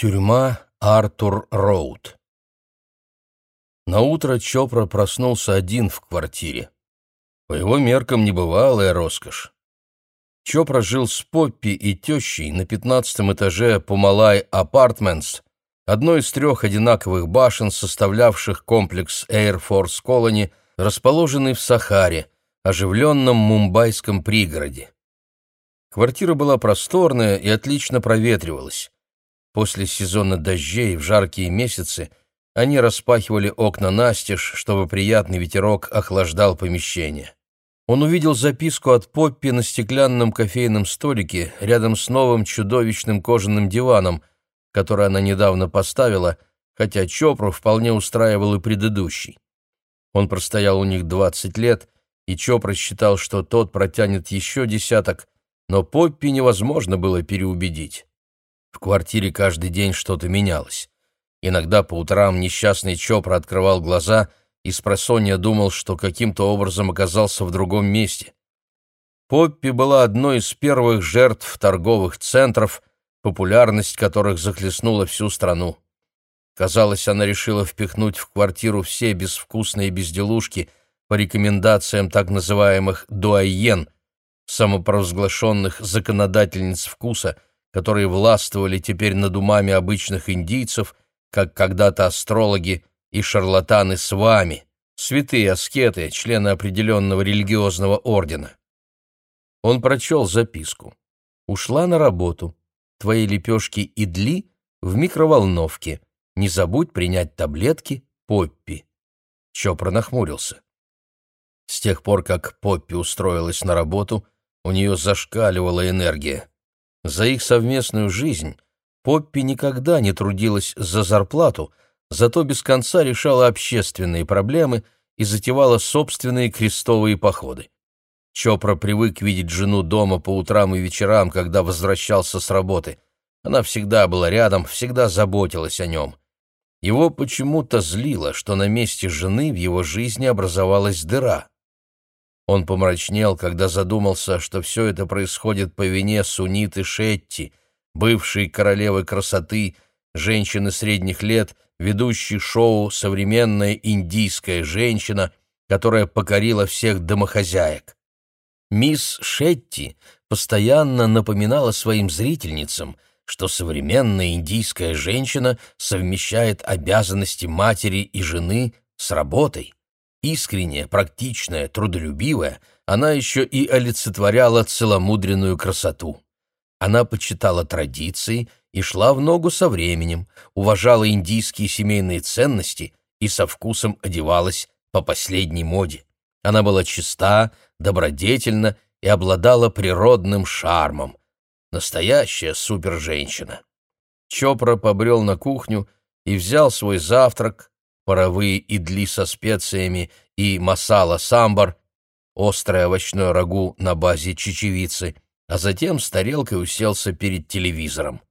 Тюрьма Артур Роуд. На утро Чопра проснулся один в квартире. По его меркам небывалая роскошь. Чопра жил с Поппи и тещей на пятнадцатом этаже Пумалай Апартментс, одной из трех одинаковых башен, составлявших комплекс Air Force Colony, расположенный в Сахаре, оживленном мумбайском пригороде. Квартира была просторная и отлично проветривалась. После сезона дождей в жаркие месяцы они распахивали окна настежь, чтобы приятный ветерок охлаждал помещение. Он увидел записку от Поппи на стеклянном кофейном столике рядом с новым чудовищным кожаным диваном, который она недавно поставила, хотя Чопру вполне устраивал и предыдущий. Он простоял у них 20 лет, и Чопра считал, что тот протянет еще десяток, но Поппи невозможно было переубедить. В квартире каждый день что-то менялось. Иногда по утрам несчастный Чопра открывал глаза и с просонья думал, что каким-то образом оказался в другом месте. Поппи была одной из первых жертв торговых центров, популярность которых захлестнула всю страну. Казалось, она решила впихнуть в квартиру все безвкусные безделушки по рекомендациям так называемых «дуайен», самопровозглашенных законодательниц вкуса – которые властвовали теперь над умами обычных индийцев, как когда-то астрологи и шарлатаны с вами, святые аскеты, члены определенного религиозного ордена. Он прочел записку. «Ушла на работу. Твои лепешки идли в микроволновке. Не забудь принять таблетки Поппи». Чопра нахмурился. С тех пор, как Поппи устроилась на работу, у нее зашкаливала энергия. За их совместную жизнь Поппи никогда не трудилась за зарплату, зато без конца решала общественные проблемы и затевала собственные крестовые походы. Чопра привык видеть жену дома по утрам и вечерам, когда возвращался с работы. Она всегда была рядом, всегда заботилась о нем. Его почему-то злило, что на месте жены в его жизни образовалась дыра. Он помрачнел, когда задумался, что все это происходит по вине Суниты Шетти, бывшей королевы красоты, женщины средних лет, ведущей шоу «Современная индийская женщина», которая покорила всех домохозяек. Мисс Шетти постоянно напоминала своим зрительницам, что современная индийская женщина совмещает обязанности матери и жены с работой. Искренняя, практичная, трудолюбивая, она еще и олицетворяла целомудренную красоту. Она почитала традиции и шла в ногу со временем, уважала индийские семейные ценности и со вкусом одевалась по последней моде. Она была чиста, добродетельна и обладала природным шармом. Настоящая супер-женщина. Чопра побрел на кухню и взял свой завтрак, паровые идли со специями и масала самбар, острое овощное рагу на базе чечевицы, а затем с тарелкой уселся перед телевизором.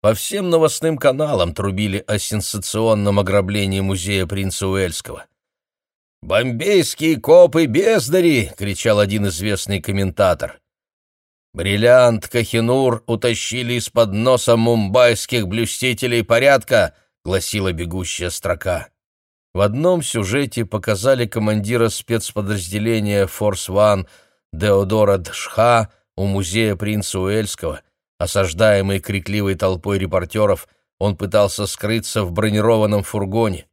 По всем новостным каналам трубили о сенсационном ограблении музея принца Уэльского. «Бомбейские копы-бездари!» — кричал один известный комментатор. «Бриллиант Кахинур утащили из-под носа мумбайских блюстителей порядка», — гласила бегущая строка. В одном сюжете показали командира спецподразделения «Форс-Ван» Деодора Дшха у музея принца Уэльского. Осаждаемый крикливой толпой репортеров, он пытался скрыться в бронированном фургоне.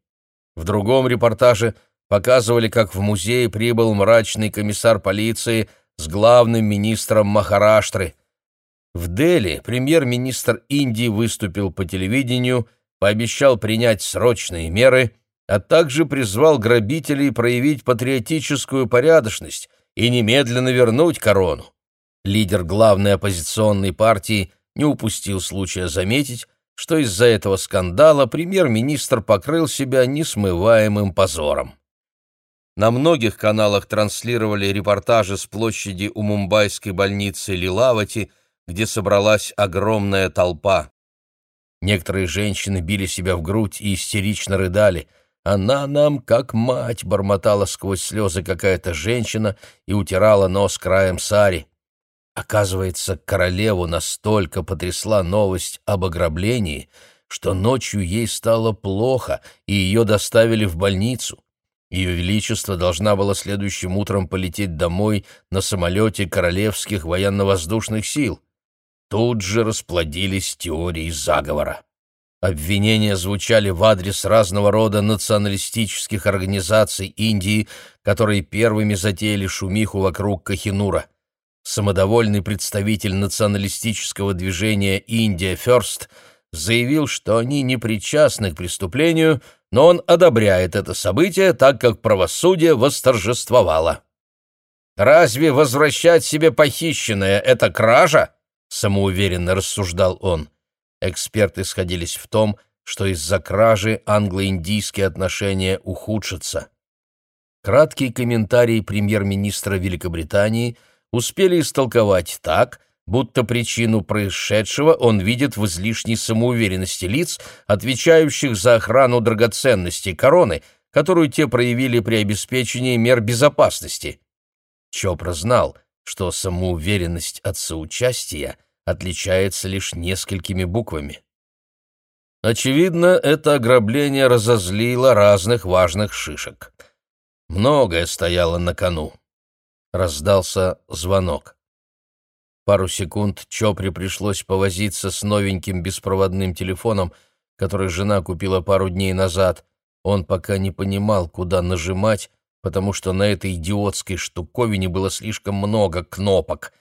В другом репортаже показывали, как в музей прибыл мрачный комиссар полиции с главным министром Махараштры. В Дели премьер-министр Индии выступил по телевидению, пообещал принять срочные меры – а также призвал грабителей проявить патриотическую порядочность и немедленно вернуть корону. Лидер главной оппозиционной партии не упустил случая заметить, что из-за этого скандала премьер-министр покрыл себя несмываемым позором. На многих каналах транслировали репортажи с площади у мумбайской больницы Лилавати, где собралась огромная толпа. Некоторые женщины били себя в грудь и истерично рыдали – она нам как мать, бормотала сквозь слезы какая-то женщина и утирала нос краем сари. Оказывается, королеву настолько потрясла новость об ограблении, что ночью ей стало плохо, и ее доставили в больницу. Ее Величество должна была следующим утром полететь домой на самолете Королевских военно-воздушных сил. Тут же расплодились теории заговора. Обвинения звучали в адрес разного рода националистических организаций Индии, которые первыми затеяли шумиху вокруг Кахинура. Самодовольный представитель националистического движения «Индия Ферст» заявил, что они не причастны к преступлению, но он одобряет это событие, так как правосудие восторжествовало. «Разве возвращать себе похищенное — это кража?» — самоуверенно рассуждал он. Эксперты сходились в том, что из-за кражи англо-индийские отношения ухудшатся. Краткий комментарий премьер-министра Великобритании успели истолковать так, будто причину происшедшего он видит в излишней самоуверенности лиц, отвечающих за охрану драгоценностей короны, которую те проявили при обеспечении мер безопасности. Чопра знал, что самоуверенность от соучастия отличается лишь несколькими буквами. Очевидно, это ограбление разозлило разных важных шишек. Многое стояло на кону. Раздался звонок. Пару секунд Чопре пришлось повозиться с новеньким беспроводным телефоном, который жена купила пару дней назад. Он пока не понимал, куда нажимать, потому что на этой идиотской штуковине было слишком много кнопок.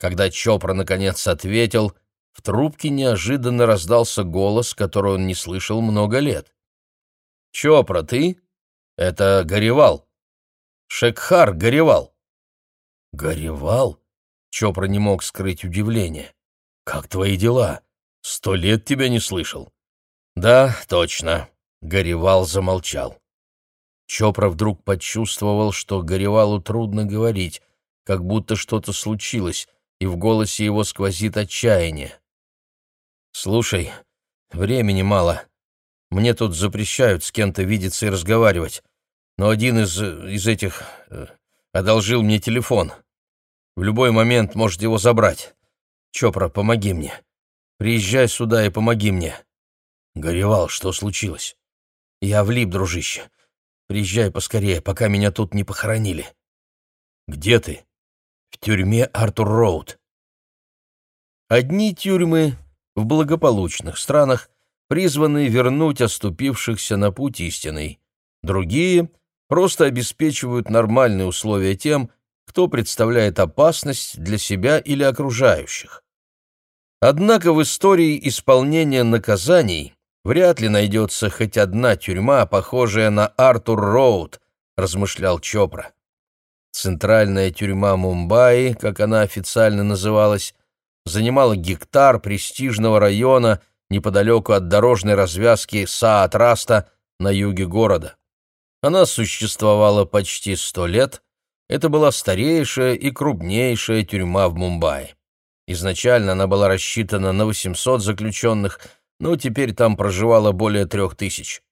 Когда Чопра наконец ответил, в трубке неожиданно раздался голос, который он не слышал много лет. «Чопра, ты? Это Горевал. Шекхар Горевал». «Горевал?» Чопра не мог скрыть удивление. «Как твои дела? Сто лет тебя не слышал». «Да, точно». Горевал замолчал. Чопра вдруг почувствовал, что Горевалу трудно говорить, как будто что-то случилось, и в голосе его сквозит отчаяние. «Слушай, времени мало. Мне тут запрещают с кем-то видеться и разговаривать, но один из, из этих э, одолжил мне телефон. В любой момент может его забрать. Чопра, помоги мне. Приезжай сюда и помоги мне. Горевал, что случилось? Я влип, дружище. Приезжай поскорее, пока меня тут не похоронили. Где ты? В тюрьме Артур-Роуд. Одни тюрьмы в благополучных странах призваны вернуть оступившихся на путь истинный. Другие просто обеспечивают нормальные условия тем, кто представляет опасность для себя или окружающих. Однако в истории исполнения наказаний вряд ли найдется хоть одна тюрьма, похожая на Артур-Роуд, размышлял Чопра. Центральная тюрьма Мумбаи, как она официально называлась, занимала гектар престижного района неподалеку от дорожной развязки Саатраста на юге города. Она существовала почти сто лет, это была старейшая и крупнейшая тюрьма в Мумбаи. Изначально она была рассчитана на 800 заключенных, но теперь там проживало более трех тысяч.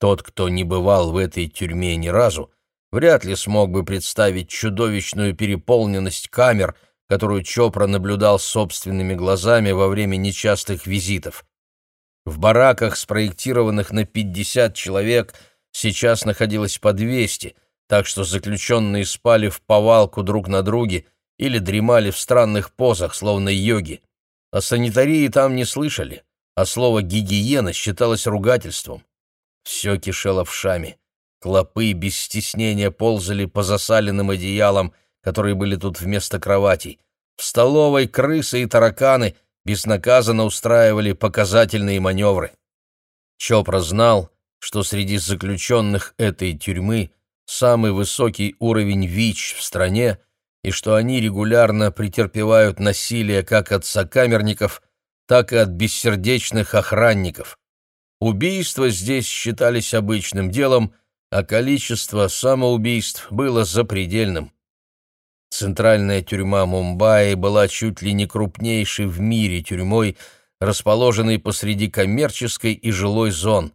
Тот, кто не бывал в этой тюрьме ни разу, вряд ли смог бы представить чудовищную переполненность камер, которую Чопра наблюдал собственными глазами во время нечастых визитов. В бараках, спроектированных на 50 человек, сейчас находилось по 200 – так что заключенные спали в повалку друг на друге или дремали в странных позах, словно йоги. О санитарии там не слышали, а слово «гигиена» считалось ругательством. Все кишело вшами. Клопы без стеснения ползали по засаленным одеялам, которые были тут вместо кроватей. В столовой крысы и тараканы безнаказанно устраивали показательные маневры. Чопра знал, что среди заключенных этой тюрьмы самый высокий уровень ВИЧ в стране и что они регулярно претерпевают насилие как от сокамерников, так и от бессердечных охранников. Убийства здесь считались обычным делом, а количество самоубийств было запредельным. Центральная тюрьма Мумбаи была чуть ли не крупнейшей в мире тюрьмой, расположенной посреди коммерческой и жилой зон.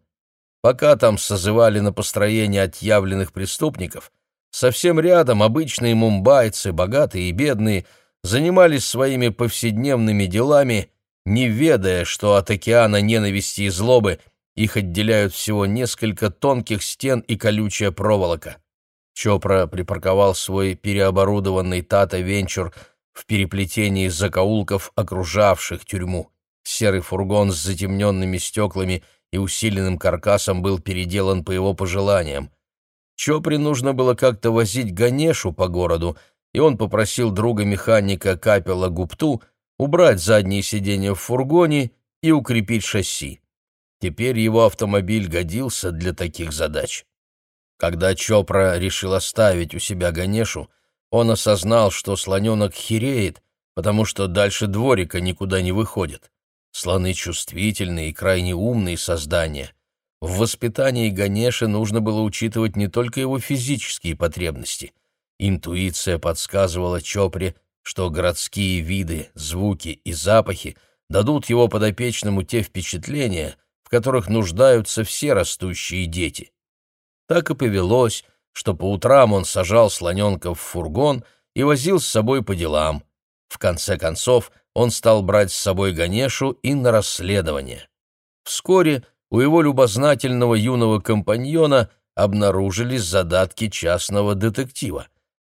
Пока там созывали на построение отъявленных преступников, совсем рядом обычные мумбайцы, богатые и бедные, занимались своими повседневными делами не ведая, что от океана ненависти и злобы их отделяют всего несколько тонких стен и колючая проволока. Чопра припарковал свой переоборудованный Тата Венчур в переплетении закоулков, окружавших тюрьму. Серый фургон с затемненными стеклами и усиленным каркасом был переделан по его пожеланиям. Чопре нужно было как-то возить Ганешу по городу, и он попросил друга-механика Капела Гупту убрать задние сиденья в фургоне и укрепить шасси. Теперь его автомобиль годился для таких задач. Когда Чопра решил оставить у себя Ганешу, он осознал, что слоненок хереет, потому что дальше дворика никуда не выходит. Слоны чувствительные и крайне умные создания. В воспитании Ганеши нужно было учитывать не только его физические потребности. Интуиция подсказывала Чопре, что городские виды, звуки и запахи дадут его подопечному те впечатления, которых нуждаются все растущие дети. Так и повелось, что по утрам он сажал слоненка в фургон и возил с собой по делам. В конце концов, он стал брать с собой Ганешу и на расследование. Вскоре у его любознательного юного компаньона обнаружились задатки частного детектива.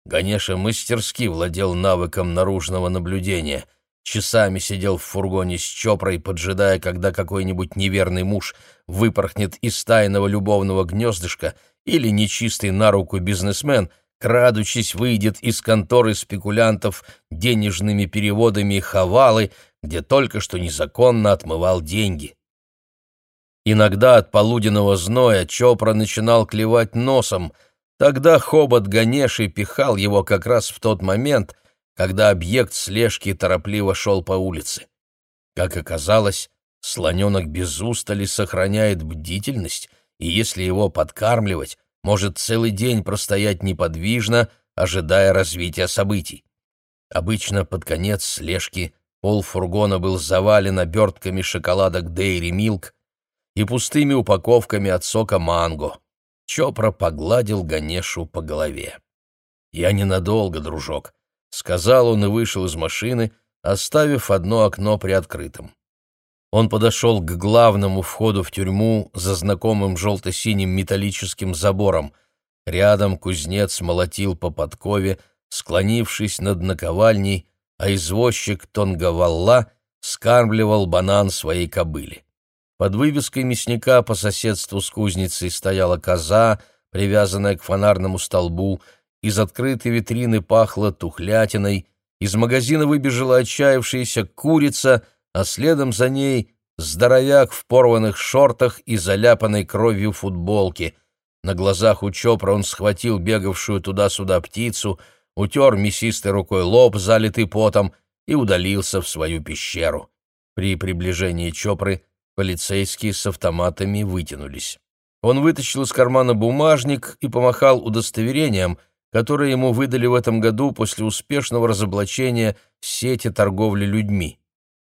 Ганеша мастерски владел навыком наружного наблюдения. Часами сидел в фургоне с Чопрой, поджидая, когда какой-нибудь неверный муж выпорхнет из тайного любовного гнездышка или нечистый на руку бизнесмен, крадучись, выйдет из конторы спекулянтов денежными переводами хавалы, где только что незаконно отмывал деньги. Иногда от полуденного зноя Чопра начинал клевать носом — Тогда хобот Ганеши пихал его как раз в тот момент, когда объект слежки торопливо шел по улице. Как оказалось, слоненок без устали сохраняет бдительность, и если его подкармливать, может целый день простоять неподвижно, ожидая развития событий. Обычно под конец слежки пол фургона был завален обертками шоколадок Dairy Milk и пустыми упаковками от сока манго. Чопра погладил Ганешу по голове. «Я ненадолго, дружок», — сказал он и вышел из машины, оставив одно окно приоткрытым. Он подошел к главному входу в тюрьму за знакомым желто-синим металлическим забором. Рядом кузнец молотил по подкове, склонившись над наковальней, а извозчик Тонгавалла скармливал банан своей кобыле. Под вывеской мясника по соседству с кузницей стояла коза, привязанная к фонарному столбу, из открытой витрины пахло тухлятиной, из магазина выбежала отчаявшаяся курица, а следом за ней здоровяк в порванных шортах и заляпанной кровью футболке. На глазах у Чопра он схватил бегавшую туда-сюда птицу, утер мясистой рукой лоб, залитый потом, и удалился в свою пещеру. При приближении Чопры Полицейские с автоматами вытянулись. Он вытащил из кармана бумажник и помахал удостоверением, которое ему выдали в этом году после успешного разоблачения сети торговли людьми.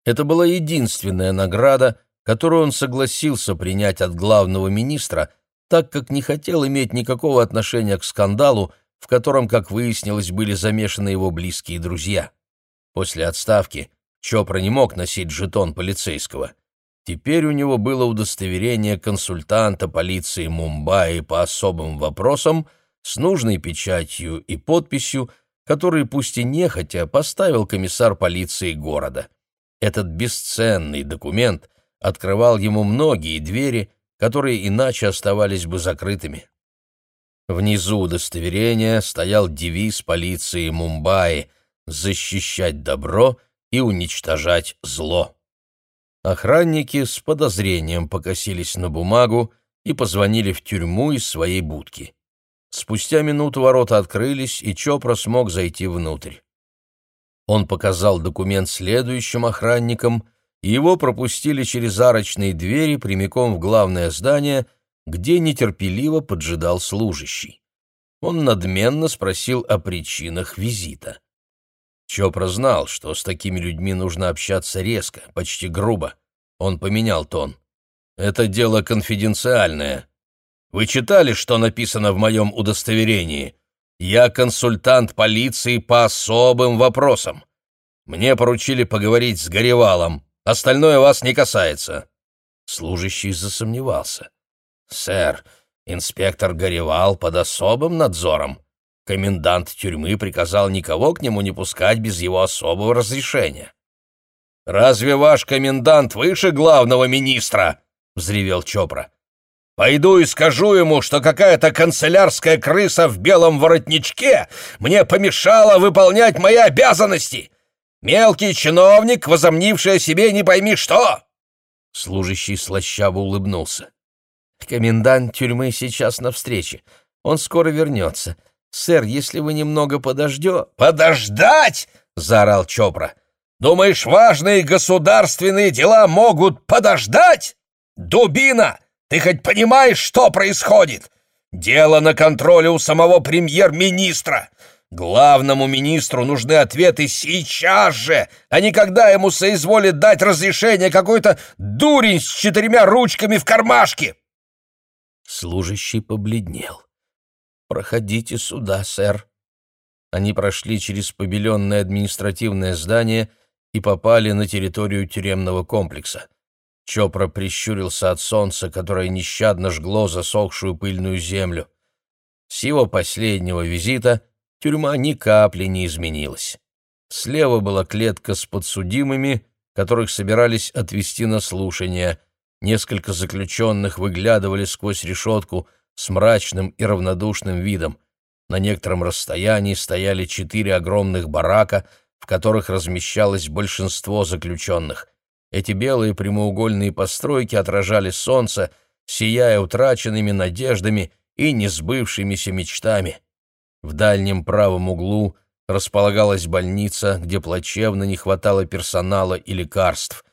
Это была единственная награда, которую он согласился принять от главного министра, так как не хотел иметь никакого отношения к скандалу, в котором, как выяснилось, были замешаны его близкие друзья. После отставки Чопра не мог носить жетон полицейского — Теперь у него было удостоверение консультанта полиции Мумбаи по особым вопросам с нужной печатью и подписью, который пусть и нехотя поставил комиссар полиции города. Этот бесценный документ открывал ему многие двери, которые иначе оставались бы закрытыми. Внизу удостоверения стоял девиз полиции Мумбаи «Защищать добро и уничтожать зло». Охранники с подозрением покосились на бумагу и позвонили в тюрьму из своей будки. Спустя минуту ворота открылись, и Чопра смог зайти внутрь. Он показал документ следующим охранникам, и его пропустили через арочные двери прямиком в главное здание, где нетерпеливо поджидал служащий. Он надменно спросил о причинах визита. Чопра знал, что с такими людьми нужно общаться резко, почти грубо. Он поменял тон. «Это дело конфиденциальное. Вы читали, что написано в моем удостоверении? Я консультант полиции по особым вопросам. Мне поручили поговорить с Горевалом. Остальное вас не касается». Служащий засомневался. «Сэр, инспектор горевал под особым надзором. Комендант тюрьмы приказал никого к нему не пускать без его особого разрешения». «Разве ваш комендант выше главного министра?» — взревел Чопра. «Пойду и скажу ему, что какая-то канцелярская крыса в белом воротничке мне помешала выполнять мои обязанности. Мелкий чиновник, возомнивший о себе не пойми что!» Служащий слащаво улыбнулся. «Комендант тюрьмы сейчас на встрече. Он скоро вернется. Сэр, если вы немного подождете...» «Подождать!» — заорал Чопра. «Думаешь, важные государственные дела могут подождать? Дубина! Ты хоть понимаешь, что происходит? Дело на контроле у самого премьер-министра. Главному министру нужны ответы сейчас же, а не когда ему соизволит дать разрешение какой-то дурень с четырьмя ручками в кармашке. Служащий побледнел. «Проходите сюда, сэр». Они прошли через побеленное административное здание и попали на территорию тюремного комплекса. Чопра прищурился от солнца, которое нещадно жгло засохшую пыльную землю. С его последнего визита тюрьма ни капли не изменилась. Слева была клетка с подсудимыми, которых собирались отвезти на слушание. Несколько заключенных выглядывали сквозь решетку с мрачным и равнодушным видом. На некотором расстоянии стояли четыре огромных барака, в которых размещалось большинство заключенных. Эти белые прямоугольные постройки отражали солнце, сияя утраченными надеждами и несбывшимися мечтами. В дальнем правом углу располагалась больница, где плачевно не хватало персонала и лекарств.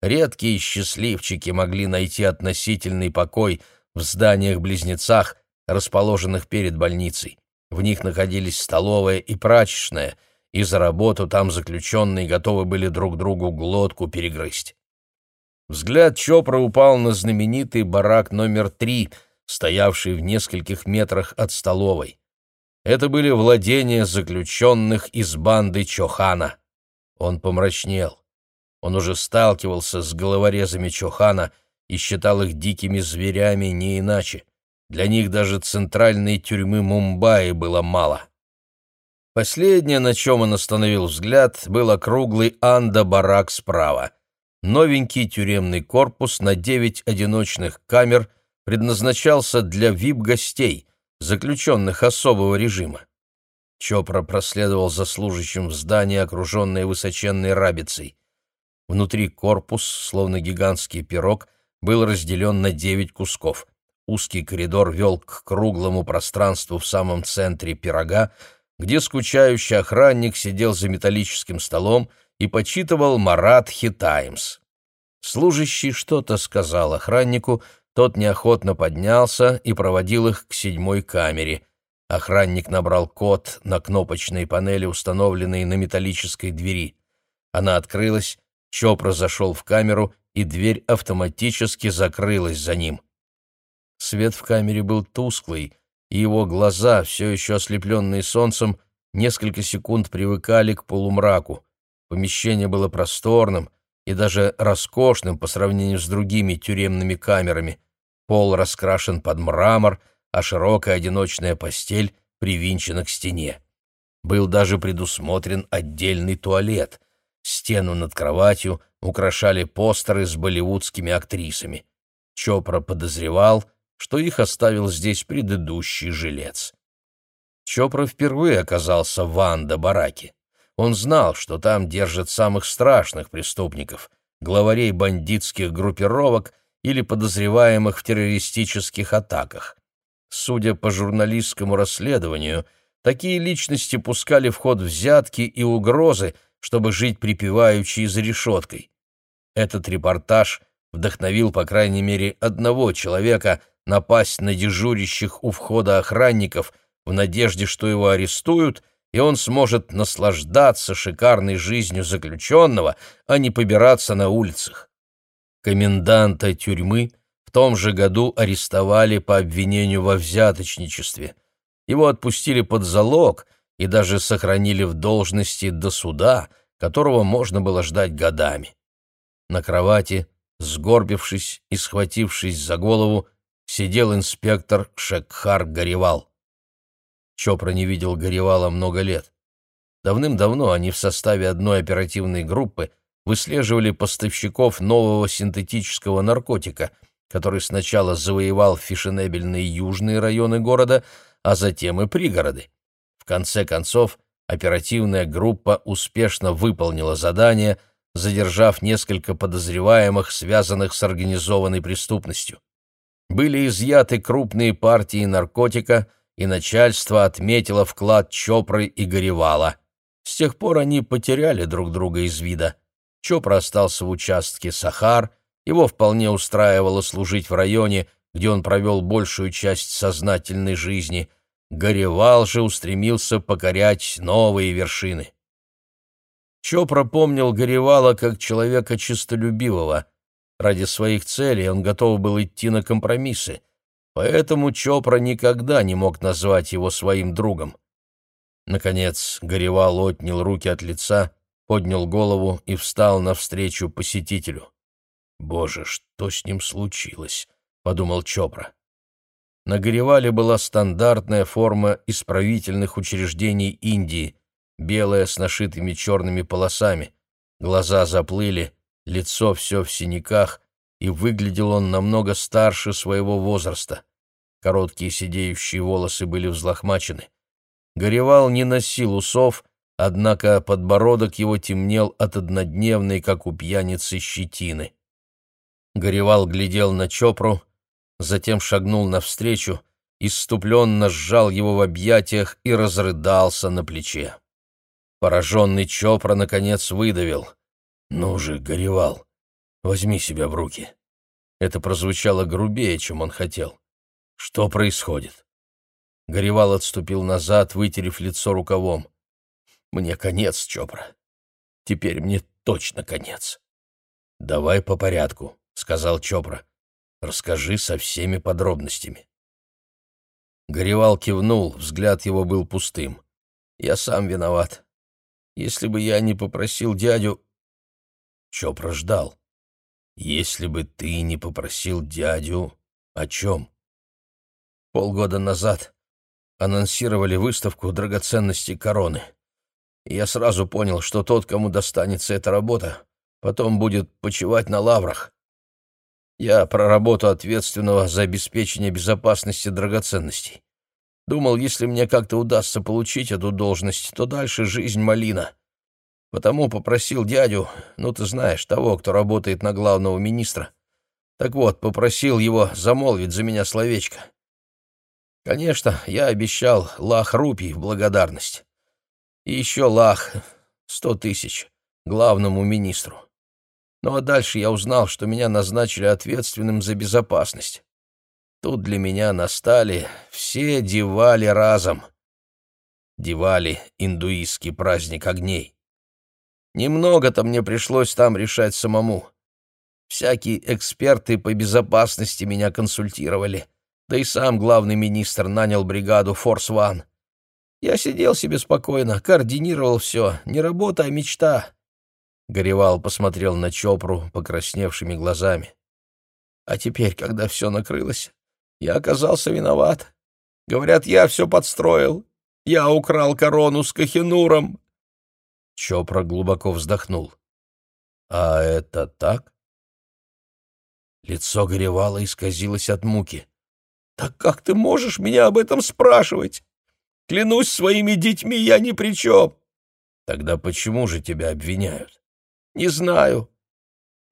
Редкие счастливчики могли найти относительный покой в зданиях-близнецах, расположенных перед больницей. В них находились столовая и прачечная — и за работу там заключенные готовы были друг другу глотку перегрызть. Взгляд Чопра упал на знаменитый барак номер три, стоявший в нескольких метрах от столовой. Это были владения заключенных из банды Чохана. Он помрачнел. Он уже сталкивался с головорезами Чохана и считал их дикими зверями не иначе. Для них даже центральной тюрьмы Мумбаи было мало. Последнее, на чем он остановил взгляд, был округлый анда-барак справа. Новенький тюремный корпус на девять одиночных камер предназначался для вип-гостей, заключенных особого режима. Чопра проследовал за служащим в здание, окруженное высоченной рабицей. Внутри корпус, словно гигантский пирог, был разделен на девять кусков. Узкий коридор вел к круглому пространству в самом центре пирога, где скучающий охранник сидел за металлическим столом и почитывал «Маратхи Таймс». Служащий что-то сказал охраннику, тот неохотно поднялся и проводил их к седьмой камере. Охранник набрал код на кнопочной панели, установленной на металлической двери. Она открылась, Чопра зашел в камеру, и дверь автоматически закрылась за ним. Свет в камере был тусклый, и его глаза, все еще ослепленные солнцем, несколько секунд привыкали к полумраку. Помещение было просторным и даже роскошным по сравнению с другими тюремными камерами. Пол раскрашен под мрамор, а широкая одиночная постель привинчена к стене. Был даже предусмотрен отдельный туалет. Стену над кроватью украшали постеры с болливудскими актрисами. Чопра подозревал — что их оставил здесь предыдущий жилец. Чопра впервые оказался в Анда-бараке. Он знал, что там держат самых страшных преступников, главарей бандитских группировок или подозреваемых в террористических атаках. Судя по журналистскому расследованию, такие личности пускали в ход взятки и угрозы, чтобы жить припеваючи за решеткой. Этот репортаж вдохновил, по крайней мере, одного человека напасть на дежурящих у входа охранников в надежде, что его арестуют, и он сможет наслаждаться шикарной жизнью заключенного, а не побираться на улицах. Коменданта тюрьмы в том же году арестовали по обвинению во взяточничестве. Его отпустили под залог и даже сохранили в должности до суда, которого можно было ждать годами. На кровати, сгорбившись и схватившись за голову, сидел инспектор Шекхар Гаревал. Чопра не видел Гаревала много лет. Давным-давно они в составе одной оперативной группы выслеживали поставщиков нового синтетического наркотика, который сначала завоевал фешенебельные южные районы города, а затем и пригороды. В конце концов, оперативная группа успешно выполнила задание, задержав несколько подозреваемых, связанных с организованной преступностью. Были изъяты крупные партии наркотика, и начальство отметило вклад Чопры и Горевала. С тех пор они потеряли друг друга из вида. Чопра остался в участке Сахар, его вполне устраивало служить в районе, где он провел большую часть сознательной жизни. Горевал же устремился покорять новые вершины. Чопра помнил Горевала как человека честолюбивого. Ради своих целей он готов был идти на компромиссы, поэтому Чопра никогда не мог назвать его своим другом. Наконец Горевал отнял руки от лица, поднял голову и встал навстречу посетителю. «Боже, что с ним случилось?» — подумал Чопра. На Горевале была стандартная форма исправительных учреждений Индии, белая с нашитыми черными полосами. Глаза заплыли, лицо все в синяках, и выглядел он намного старше своего возраста. Короткие сидеющие волосы были взлохмачены. Горевал не носил усов, однако подбородок его темнел от однодневной, как у пьяницы, щетины. Горевал глядел на Чопру, затем шагнул навстречу, иступленно сжал его в объятиях и разрыдался на плече. Пораженный Чопра, наконец, выдавил. «Ну же, Горевал, возьми себя в руки». Это прозвучало грубее, чем он хотел. «Что происходит?» Горевал отступил назад, вытерев лицо рукавом. «Мне конец, Чопра. Теперь мне точно конец». «Давай по порядку», — сказал Чопра. «Расскажи со всеми подробностями». Горевал кивнул, взгляд его был пустым. «Я сам виноват. Если бы я не попросил дядю...» Чопра ждал. «Если бы ты не попросил дядю... О чем?» Полгода назад анонсировали выставку драгоценностей короны. Я сразу понял, что тот, кому достанется эта работа, потом будет почивать на лаврах. Я про работу ответственного за обеспечение безопасности драгоценностей. Думал, если мне как-то удастся получить эту должность, то дальше жизнь малина. Потому попросил дядю, ну ты знаешь, того, кто работает на главного министра. Так вот, попросил его замолвить за меня словечко. Конечно, я обещал лах рупий в благодарность. И еще лах, сто тысяч, главному министру. Ну а дальше я узнал, что меня назначили ответственным за безопасность. Тут для меня настали все дивали разом. Дивали — индуистский праздник огней. Немного-то мне пришлось там решать самому. Всякие эксперты по безопасности меня консультировали — да и сам главный министр нанял бригаду «Форс Ван». Я сидел себе спокойно, координировал все, не работа, а мечта. Горевал посмотрел на Чопру покрасневшими глазами. А теперь, когда все накрылось, я оказался виноват. Говорят, я все подстроил. Я украл корону с Кахинуром. Чопра глубоко вздохнул. «А это так?» Лицо горевало исказилось от муки. «Так как ты можешь меня об этом спрашивать? Клянусь своими детьми, я ни при чем». «Тогда почему же тебя обвиняют?» «Не знаю.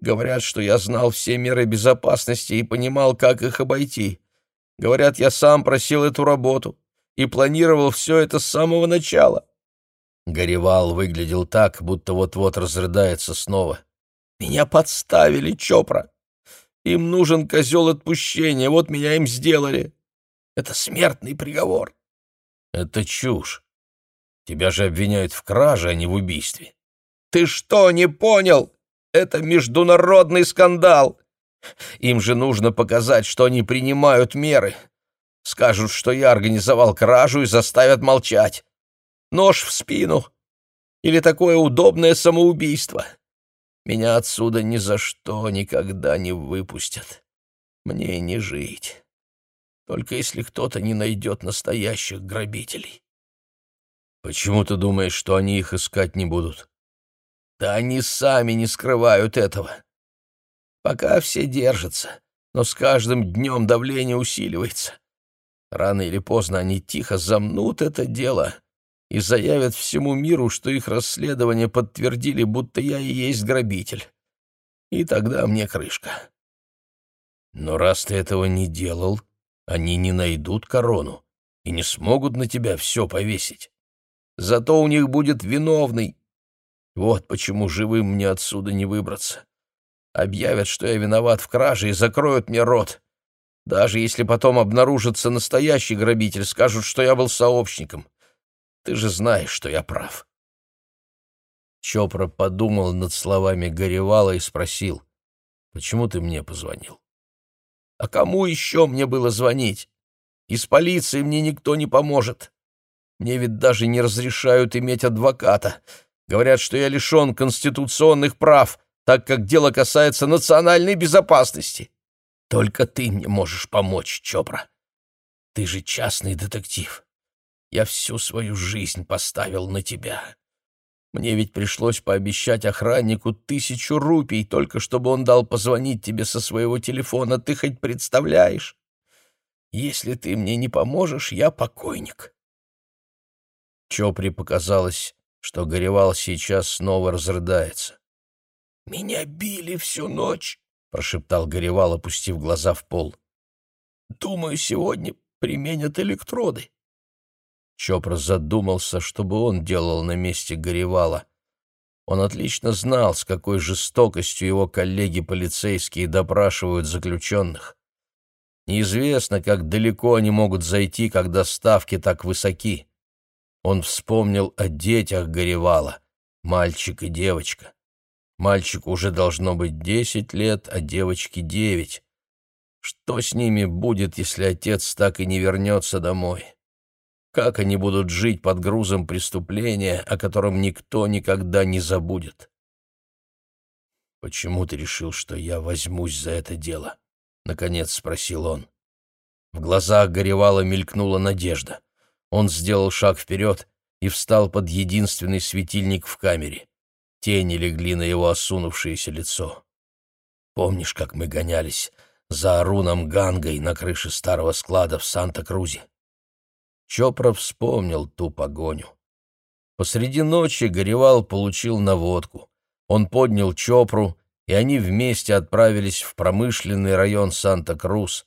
Говорят, что я знал все меры безопасности и понимал, как их обойти. Говорят, я сам просил эту работу и планировал все это с самого начала». Горевал выглядел так, будто вот-вот разрыдается снова. «Меня подставили, Чопра. Им нужен козел отпущения, вот меня им сделали. Это смертный приговор. Это чушь. Тебя же обвиняют в краже, а не в убийстве. Ты что, не понял? Это международный скандал. Им же нужно показать, что они принимают меры. Скажут, что я организовал кражу и заставят молчать. Нож в спину. Или такое удобное самоубийство. Меня отсюда ни за что никогда не выпустят. Мне не жить. Только если кто-то не найдет настоящих грабителей. Почему ты думаешь, что они их искать не будут? Да они сами не скрывают этого. Пока все держатся, но с каждым днем давление усиливается. Рано или поздно они тихо замнут это дело и заявят всему миру, что их расследование подтвердили, будто я и есть грабитель. И тогда мне крышка. Но раз ты этого не делал, они не найдут корону и не смогут на тебя все повесить. Зато у них будет виновный. Вот почему живым мне отсюда не выбраться. Объявят, что я виноват в краже, и закроют мне рот. Даже если потом обнаружится настоящий грабитель, скажут, что я был сообщником. Ты же знаешь, что я прав. Чопра подумал над словами Горевала и спросил, «Почему ты мне позвонил?» «А кому еще мне было звонить? Из полиции мне никто не поможет. Мне ведь даже не разрешают иметь адвоката. Говорят, что я лишен конституционных прав, так как дело касается национальной безопасности. Только ты мне можешь помочь, Чопра. Ты же частный детектив. Я всю свою жизнь поставил на тебя. Мне ведь пришлось пообещать охраннику тысячу рупий, только чтобы он дал позвонить тебе со своего телефона. Ты хоть представляешь? Если ты мне не поможешь, я покойник. Чопри показалось, что Горевал сейчас снова разрыдается. «Меня били всю ночь», — прошептал Горевал, опустив глаза в пол. «Думаю, сегодня применят электроды. Чопра задумался, чтобы он делал на месте Горевала. Он отлично знал, с какой жестокостью его коллеги-полицейские допрашивают заключенных. Неизвестно, как далеко они могут зайти, когда ставки так высоки. Он вспомнил о детях Горевала, мальчик и девочка. Мальчику уже должно быть десять лет, а девочке девять. Что с ними будет, если отец так и не вернется домой? Как они будут жить под грузом преступления, о котором никто никогда не забудет? «Почему ты решил, что я возьмусь за это дело?» — наконец спросил он. В глазах горевала мелькнула надежда. Он сделал шаг вперед и встал под единственный светильник в камере. Тени легли на его осунувшееся лицо. «Помнишь, как мы гонялись за Аруном Гангой на крыше старого склада в Санта-Крузе?» Чопра вспомнил ту погоню. Посреди ночи Горевал получил наводку. Он поднял Чопру, и они вместе отправились в промышленный район Санта-Крус.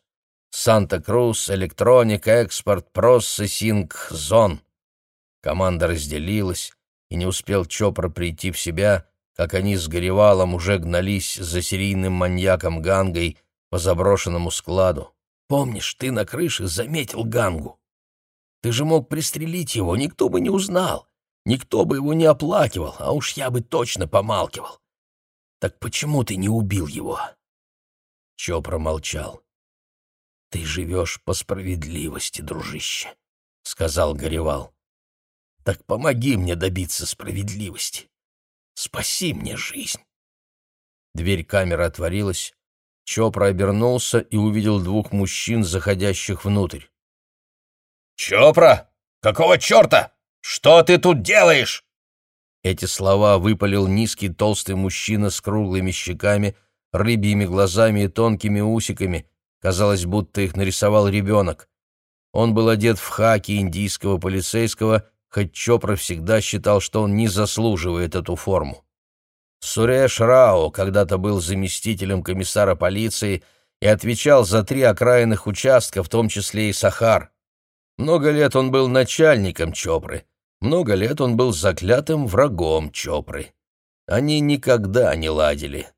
Санта-Крус, Электроник, Экспорт, Процессинг, Зон. Команда разделилась, и не успел Чопра прийти в себя, как они с Горевалом уже гнались за серийным маньяком Гангой по заброшенному складу. «Помнишь, ты на крыше заметил Гангу?» Ты же мог пристрелить его, никто бы не узнал. Никто бы его не оплакивал, а уж я бы точно помалкивал. Так почему ты не убил его?» Чо промолчал. «Ты живешь по справедливости, дружище», — сказал Горевал. «Так помоги мне добиться справедливости. Спаси мне жизнь». Дверь камеры отворилась. Чопра обернулся и увидел двух мужчин, заходящих внутрь. «Чопра! Какого черта? Что ты тут делаешь?» Эти слова выпалил низкий толстый мужчина с круглыми щеками, рыбьими глазами и тонкими усиками. Казалось, будто их нарисовал ребенок. Он был одет в хаки индийского полицейского, хоть Чопра всегда считал, что он не заслуживает эту форму. Суреш Рао когда-то был заместителем комиссара полиции и отвечал за три окраинных участка, в том числе и Сахар. Много лет он был начальником Чопры, много лет он был заклятым врагом Чопры. Они никогда не ладили.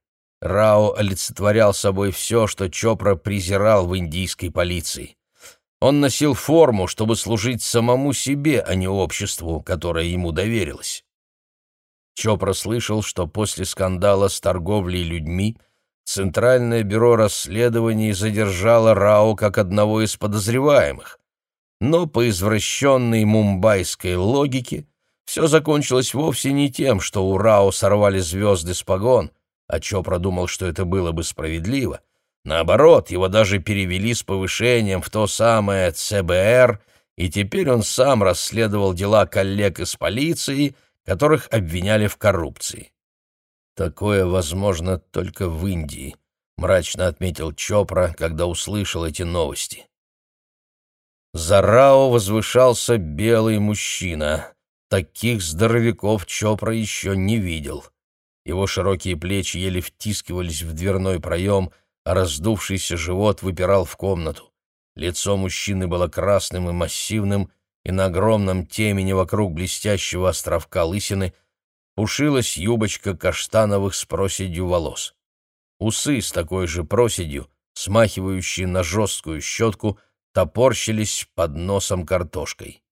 Рао олицетворял собой все, что Чопра презирал в индийской полиции. Он носил форму, чтобы служить самому себе, а не обществу, которое ему доверилось. Чопра слышал, что после скандала с торговлей людьми Центральное бюро расследований задержало Рао как одного из подозреваемых. Но по извращенной мумбайской логике все закончилось вовсе не тем, что у Рао сорвали звезды с погон, а Чопра думал, что это было бы справедливо. Наоборот, его даже перевели с повышением в то самое ЦБР, и теперь он сам расследовал дела коллег из полиции, которых обвиняли в коррупции. Такое возможно только в Индии, мрачно отметил Чопра, когда услышал эти новости. За Рао возвышался белый мужчина. Таких здоровяков Чопра еще не видел. Его широкие плечи еле втискивались в дверной проем, а раздувшийся живот выпирал в комнату. Лицо мужчины было красным и массивным, и на огромном темени вокруг блестящего островка лысины пушилась юбочка каштановых с проседью волос. Усы с такой же проседью, смахивающие на жесткую щетку, топорщились под носом картошкой.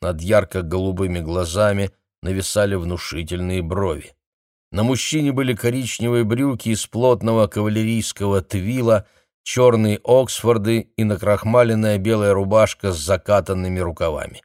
Над ярко-голубыми глазами нависали внушительные брови. На мужчине были коричневые брюки из плотного кавалерийского твила, черные оксфорды и накрахмаленная белая рубашка с закатанными рукавами.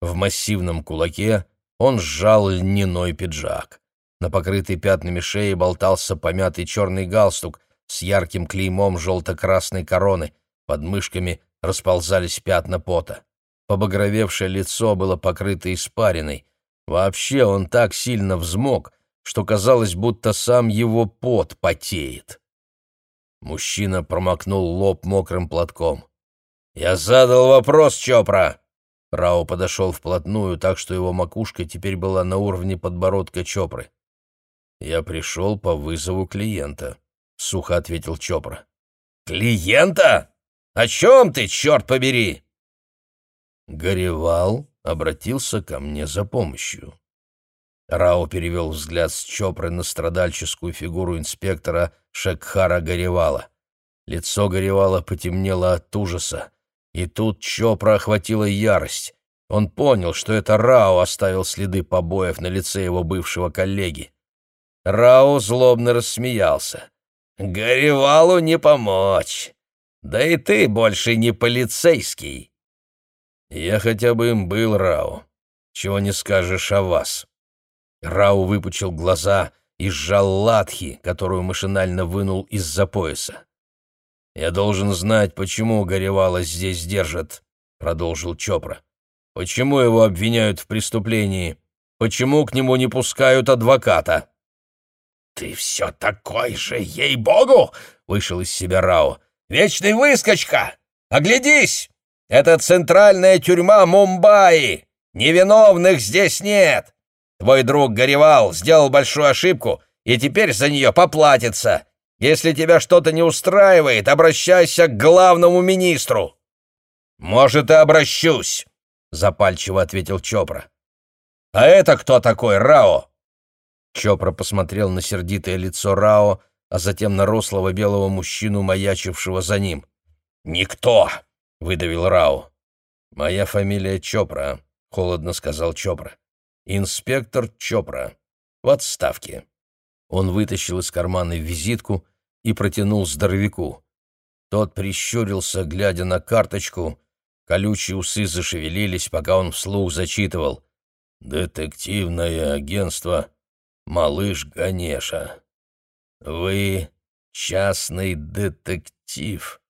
В массивном кулаке он сжал льняной пиджак. На покрытой пятнами шее болтался помятый черный галстук с ярким клеймом желто-красной короны, под мышками расползались пятна пота. Побагровевшее лицо было покрыто испариной. Вообще он так сильно взмок, что казалось, будто сам его пот потеет. Мужчина промокнул лоб мокрым платком. «Я задал вопрос, Чопра!» Рао подошел вплотную, так что его макушка теперь была на уровне подбородка Чопры. «Я пришел по вызову клиента», — сухо ответил Чопра. «Клиента? О чем ты, черт побери?» Горевал обратился ко мне за помощью. Рао перевел взгляд с Чопры на страдальческую фигуру инспектора Шекхара Горевала. Лицо Горевала потемнело от ужаса, и тут Чопра охватила ярость. Он понял, что это Рао оставил следы побоев на лице его бывшего коллеги. Рао злобно рассмеялся. «Горевалу не помочь. Да и ты больше не полицейский». «Я хотя бы им был, Рао. Чего не скажешь о вас». Рау выпучил глаза и сжал латхи, которую машинально вынул из-за пояса. «Я должен знать, почему Горевала здесь держат», — продолжил Чопра. «Почему его обвиняют в преступлении? Почему к нему не пускают адвоката?» «Ты все такой же, ей-богу!» — вышел из себя Рао. «Вечный выскочка! Оглядись! Это центральная тюрьма Мумбаи! Невиновных здесь нет! Твой друг горевал, сделал большую ошибку и теперь за нее поплатится. Если тебя что-то не устраивает, обращайся к главному министру». «Может, и обращусь», — запальчиво ответил Чопра. «А это кто такой, Рао?» Чопра посмотрел на сердитое лицо Рао, а затем на рослого белого мужчину, маячившего за ним. «Никто!» — выдавил Рао. «Моя фамилия Чопра», — холодно сказал Чопра. Инспектор Чопра. В отставке. Он вытащил из кармана визитку и протянул здоровяку. Тот прищурился, глядя на карточку. Колючие усы зашевелились, пока он вслух зачитывал. «Детективное агентство «Малыш Ганеша». «Вы частный детектив».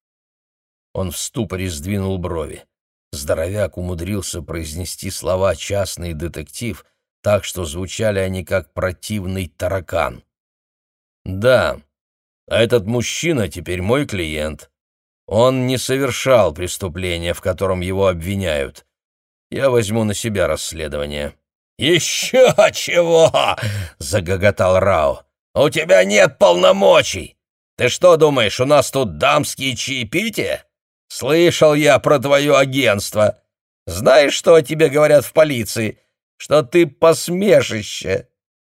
Он в ступоре сдвинул брови. Здоровяк умудрился произнести слова «частный детектив», так что звучали они как противный таракан. «Да, а этот мужчина теперь мой клиент. Он не совершал преступления, в котором его обвиняют. Я возьму на себя расследование». «Еще чего!» — загоготал Рао. «У тебя нет полномочий! Ты что думаешь, у нас тут дамские чаепития? Слышал я про твое агентство. Знаешь, что о тебе говорят в полиции? Что ты посмешище.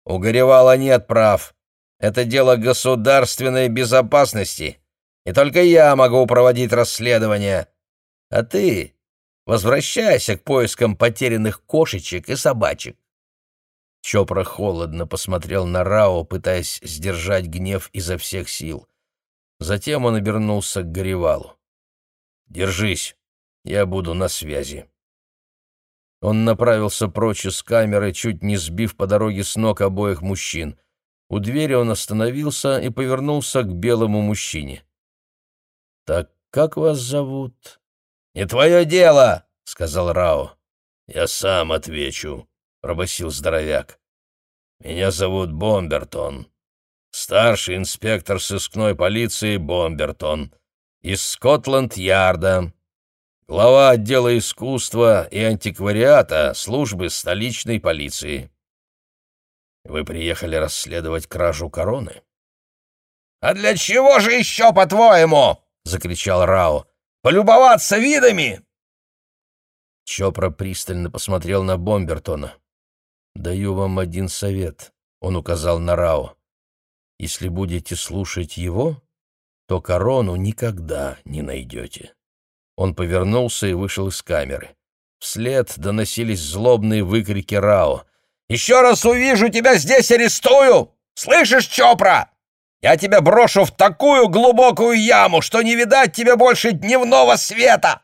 У Горевала нет прав. Это дело государственной безопасности. И только я могу проводить расследование. А ты возвращайся к поискам потерянных кошечек и собачек. Чопра холодно посмотрел на Рао, пытаясь сдержать гнев изо всех сил. Затем он обернулся к Горевалу. Держись, я буду на связи. Он направился прочь из камеры, чуть не сбив по дороге с ног обоих мужчин. У двери он остановился и повернулся к белому мужчине. «Так как вас зовут?» «Не твое дело!» — сказал Рао. «Я сам отвечу», — пробасил здоровяк. «Меня зовут Бомбертон. Старший инспектор сыскной полиции Бомбертон. Из Скотланд-Ярда. Глава отдела искусства и антиквариата службы столичной полиции. Вы приехали расследовать кражу короны?» «А для чего же еще, по-твоему?» — закричал Рао. «Полюбоваться видами!» Чопра пристально посмотрел на Бомбертона. «Даю вам один совет», — он указал на Рао. «Если будете слушать его, то корону никогда не найдете». Он повернулся и вышел из камеры. Вслед доносились злобные выкрики Рао. «Еще раз увижу тебя здесь, арестую! Слышишь, Чопра? Я тебя брошу в такую глубокую яму, что не видать тебе больше дневного света!»